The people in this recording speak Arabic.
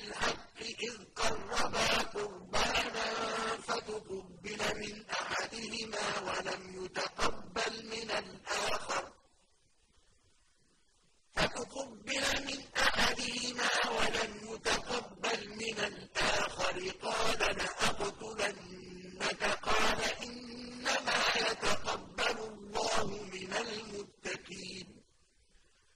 بِالْحَقِّ إِذْ قَرَّبَا قُرْبَانًا فَتُقُبِّلَ مِنْ أَحَدِهِمَا وَلَمْ يُتَقَبَّلْ مِنَ الْآخَرِ. فتقبل